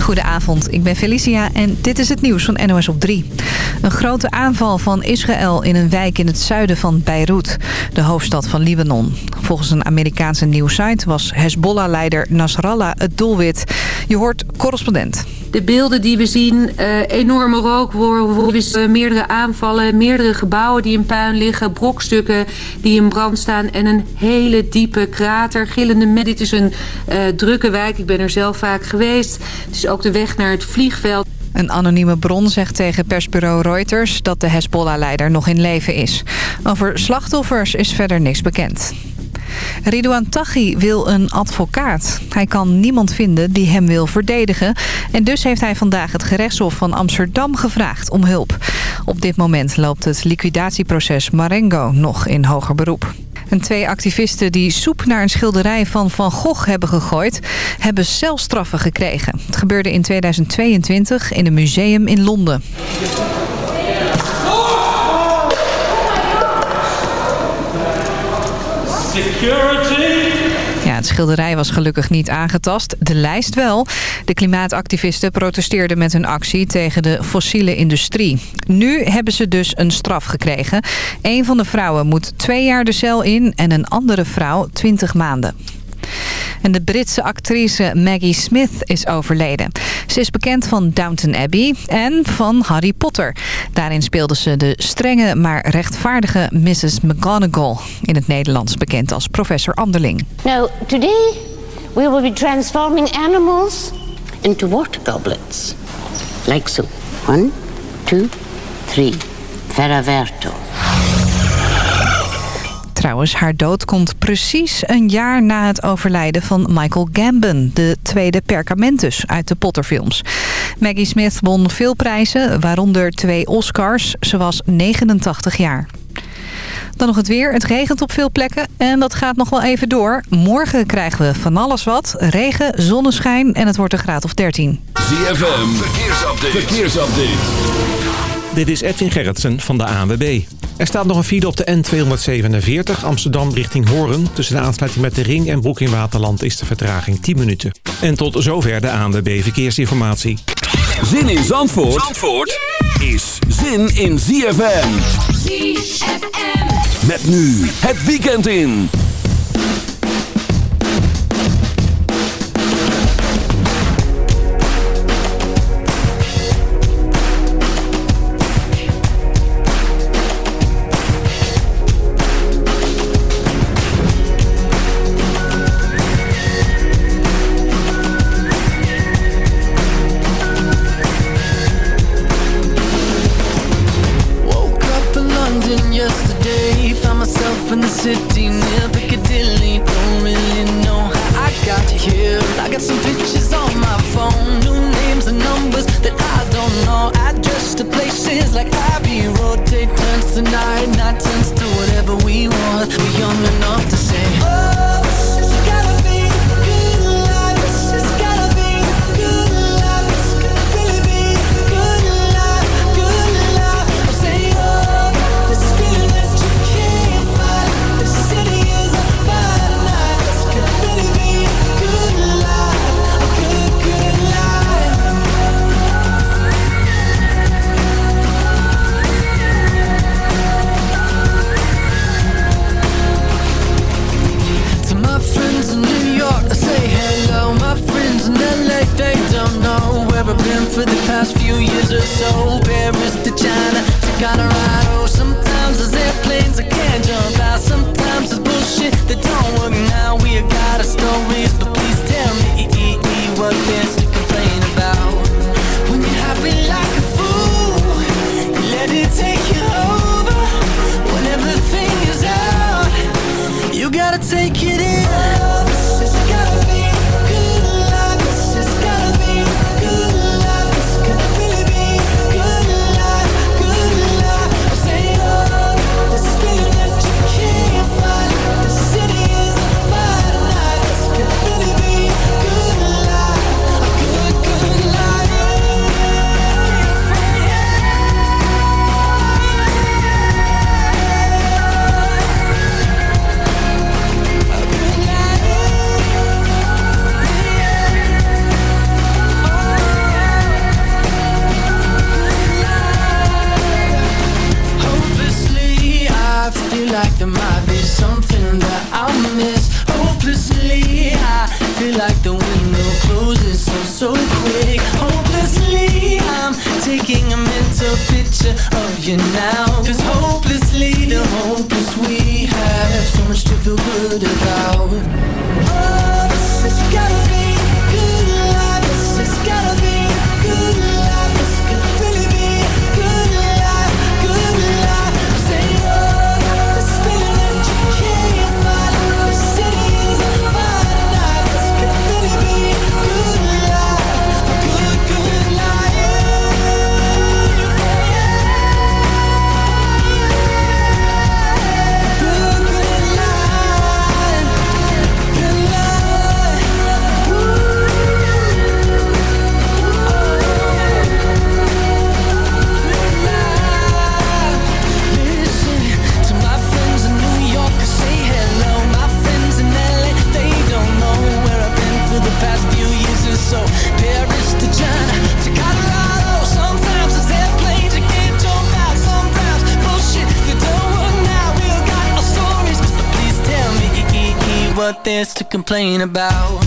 Goedenavond, ik ben Felicia en dit is het nieuws van NOS op 3. Een grote aanval van Israël in een wijk in het zuiden van Beirut, de hoofdstad van Libanon. Volgens een Amerikaanse nieuwsite was Hezbollah-leider Nasrallah het doelwit. Je hoort correspondent. De beelden die we zien, uh, enorme rookwolven, meerdere aanvallen, meerdere gebouwen die in puin liggen, brokstukken die in brand staan en een hele diepe krater. Gillende. Dit is een uh, drukke wijk, ik ben er zelf vaak geweest. Het is ook de weg naar het vliegveld. Een anonieme bron zegt tegen persbureau Reuters dat de Hezbollah-leider nog in leven is. Over slachtoffers is verder niks bekend. Ridouan Taghi wil een advocaat. Hij kan niemand vinden die hem wil verdedigen. En dus heeft hij vandaag het gerechtshof van Amsterdam gevraagd om hulp. Op dit moment loopt het liquidatieproces Marengo nog in hoger beroep. En twee activisten die soep naar een schilderij van Van Gogh hebben gegooid... hebben celstraffen gekregen. Het gebeurde in 2022 in een museum in Londen. Security! Schilderij was gelukkig niet aangetast. De lijst wel. De klimaatactivisten protesteerden met hun actie tegen de fossiele industrie. Nu hebben ze dus een straf gekregen. Een van de vrouwen moet twee jaar de cel in en een andere vrouw 20 maanden. En de Britse actrice Maggie Smith is overleden. Ze is bekend van Downton Abbey en van Harry Potter. Daarin speelde ze de strenge maar rechtvaardige Mrs. McGonagall. In het Nederlands bekend als professor Anderling. Now, today we will be transforming animals into water goblets. Like so. One, two, three. Verraverto. Trouwens, haar dood komt precies een jaar na het overlijden van Michael Gambon... de tweede Percamentus uit de Potterfilms. Maggie Smith won veel prijzen, waaronder twee Oscars. Ze was 89 jaar. Dan nog het weer. Het regent op veel plekken en dat gaat nog wel even door. Morgen krijgen we van alles wat. Regen, zonneschijn en het wordt een graad of 13. ZFM, verkeersupdate. verkeersupdate. Dit is Edwin Gerritsen van de ANWB. Er staat nog een file op de N247 Amsterdam richting Horen. Tussen de aansluiting met de Ring en Broek in Waterland is de vertraging 10 minuten. En tot zover de ANWB Verkeersinformatie. Zin in Zandvoort, Zandvoort is zin in ZFM. ZFM. Met nu het weekend in. Complain about.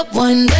up one day.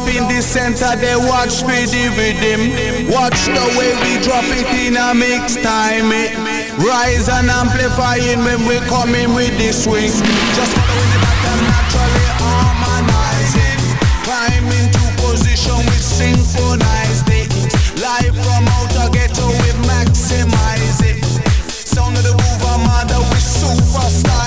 up in the center, they watch me the rhythm. Watch the way we drop it in a mix time. It rise and amplifying when we come in with the swing. Just following the back naturally harmonizing. Climb into position we synchronize it. Live from outer ghetto, we maximize it. Sound of the groove, mother, we superstar.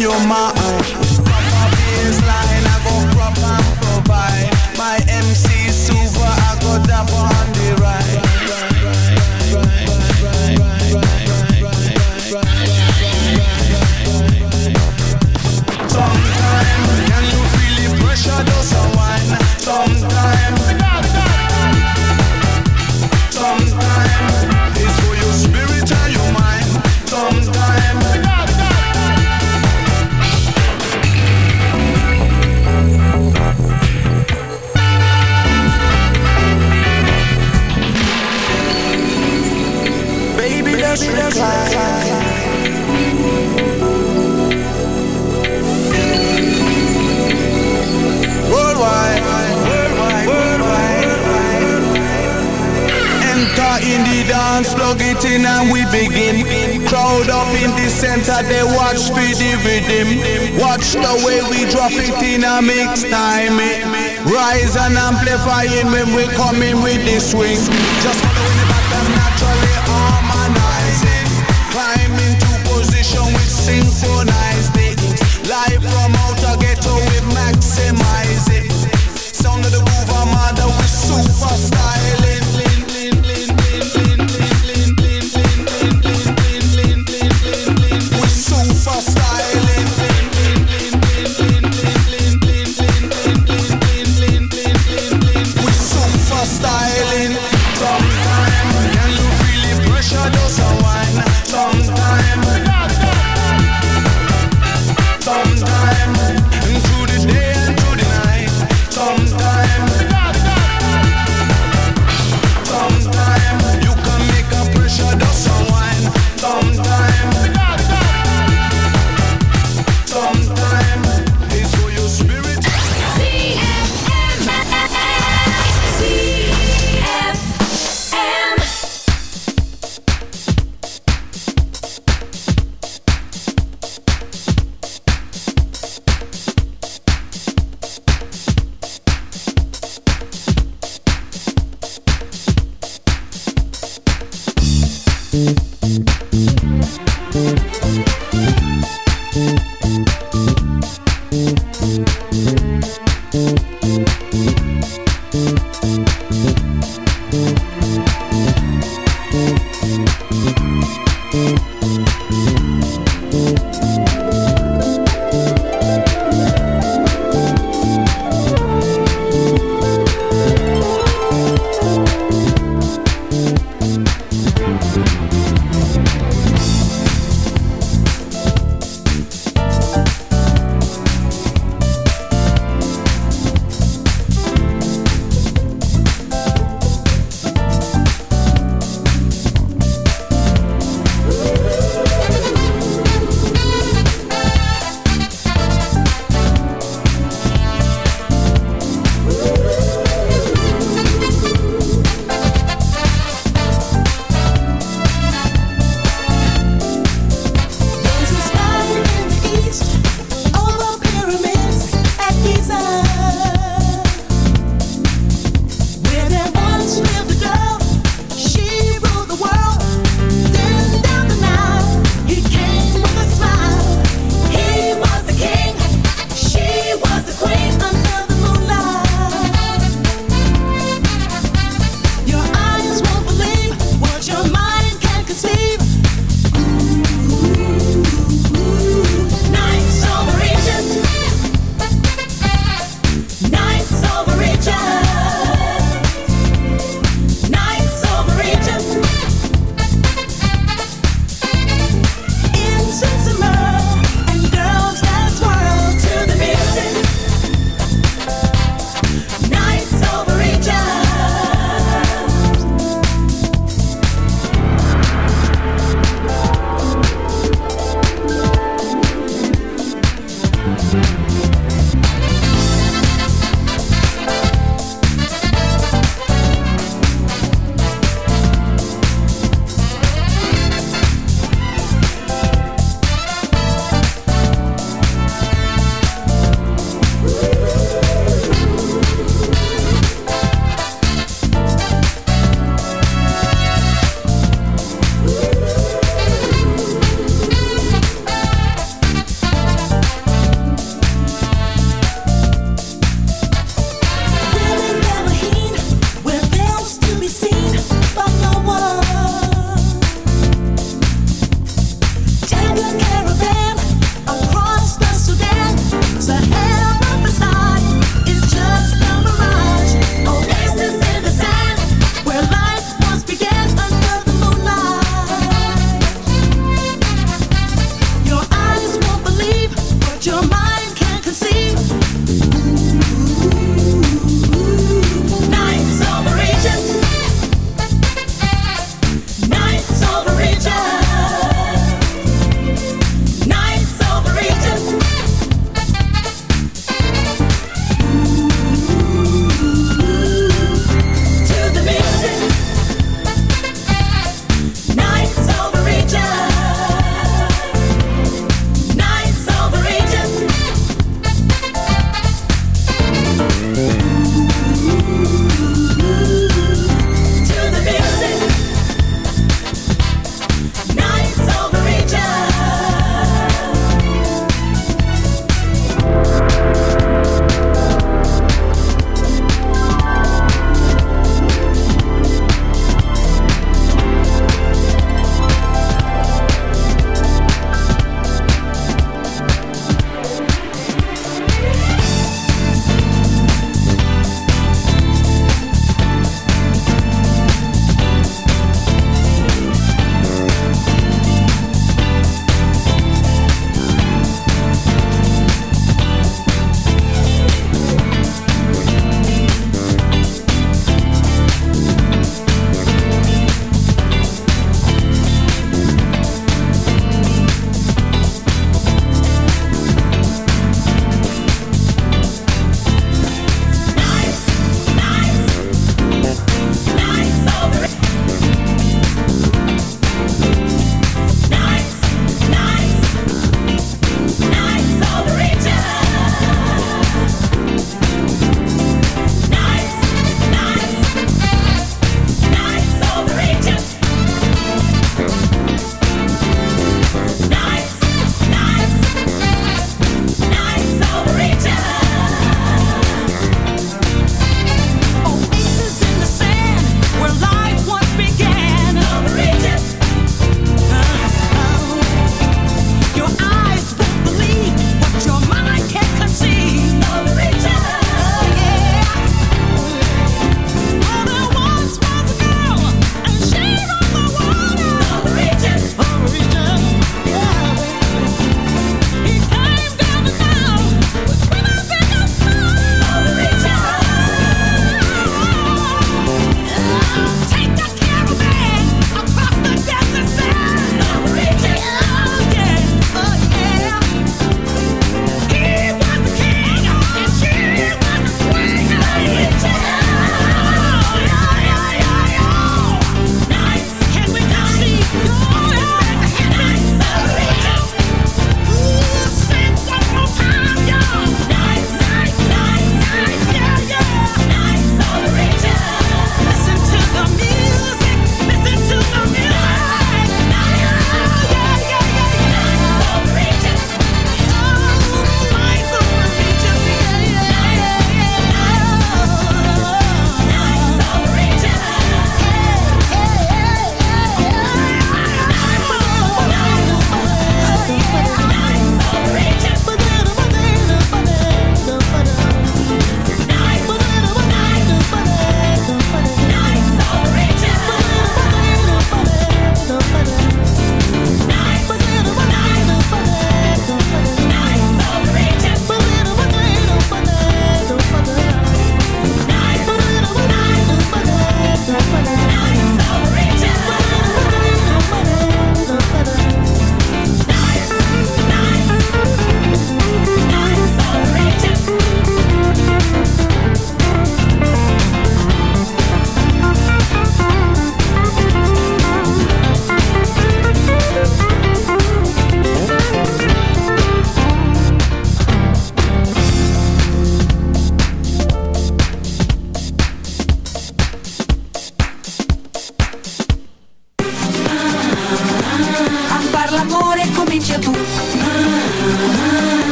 Your mind. In the dance, plug it in and we begin. Crowd up in the center, they watch for the rhythm. Watch the way we drop it in a mix time. Eh. Rise and amplifying when we come in with the swing. Just following the pattern, naturally harmonizing. Climb into position with synchronized it. Live from outer ghetto, we maximize it. Sound of the groove,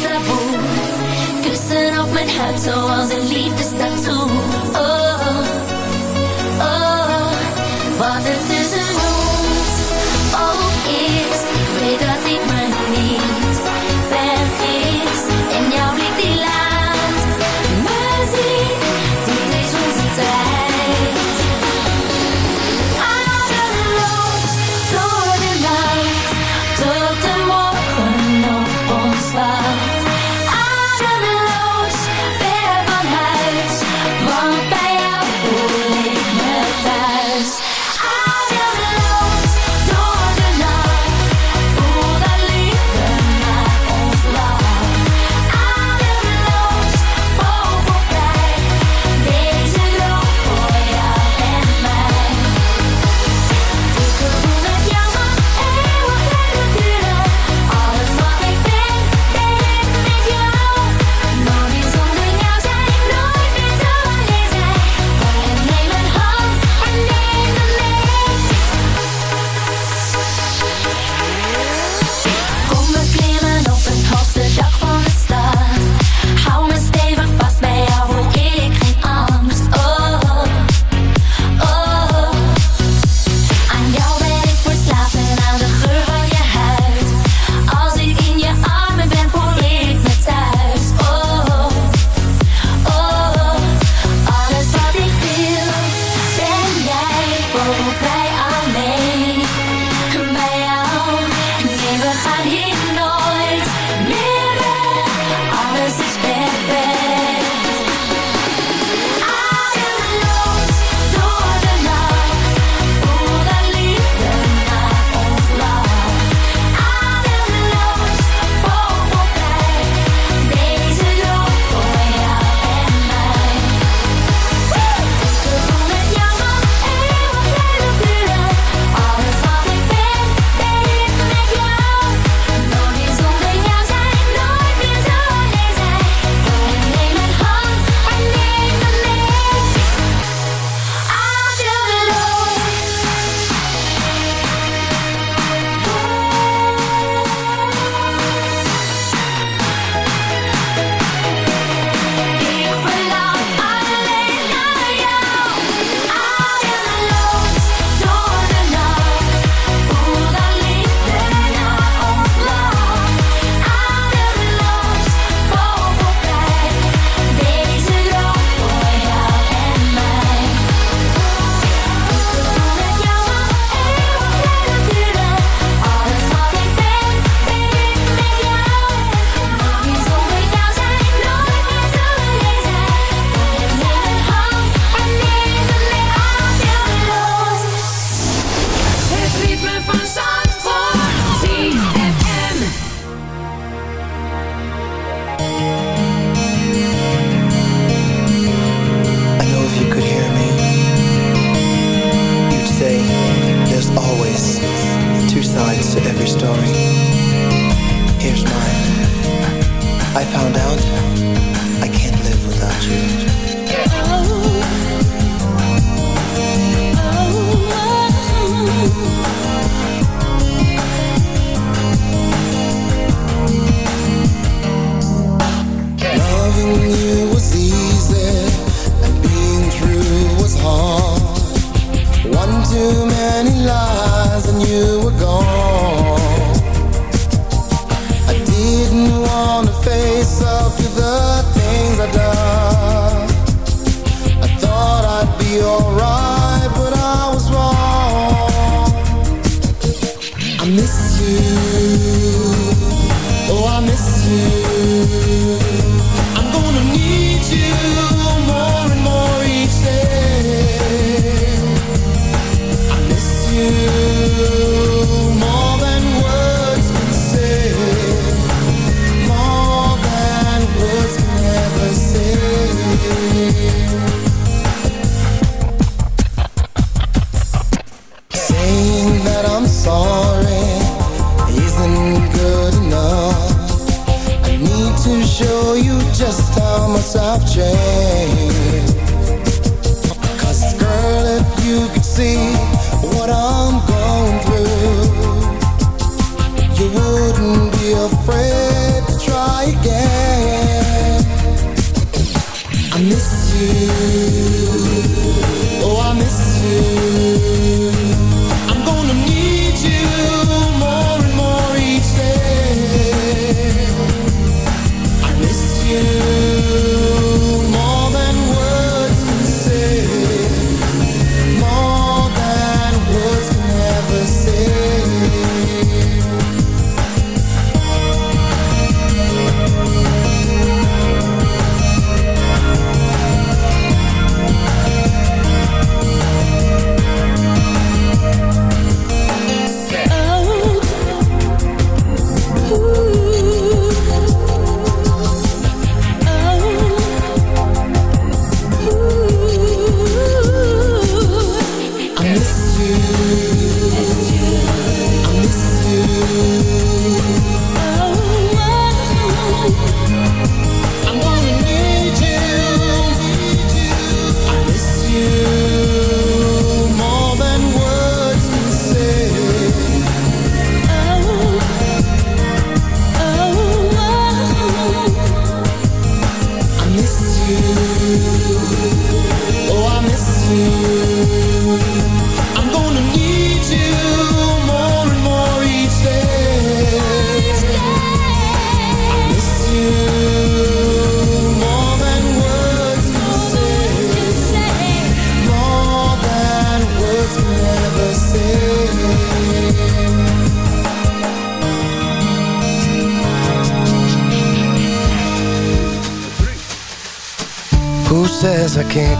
taboo. my up Manhattan walls and leave this tattoo.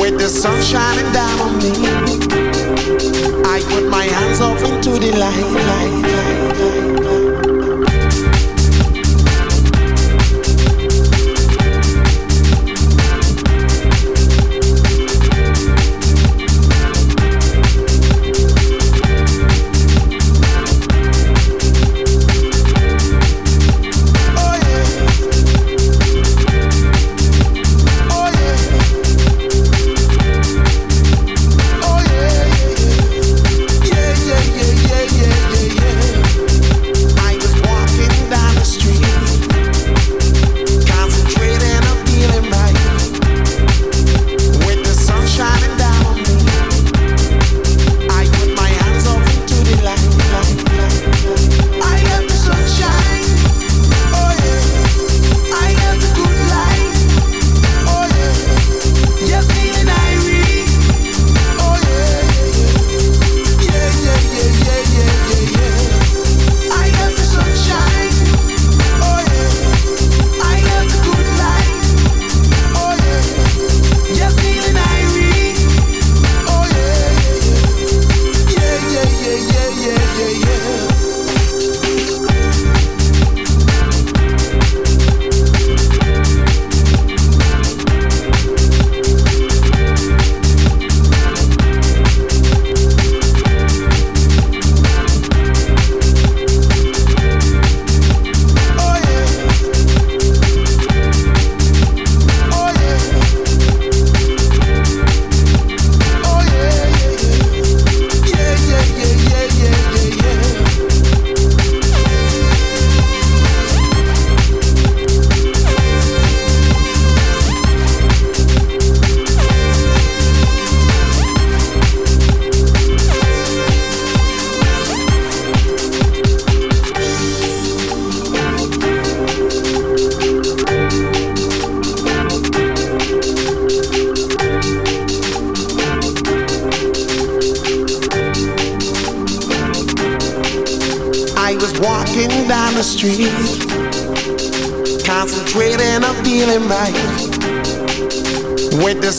with the sun shining down on me. I put my hands off into the light. light.